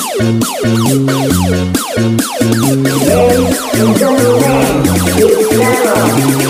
Let's go.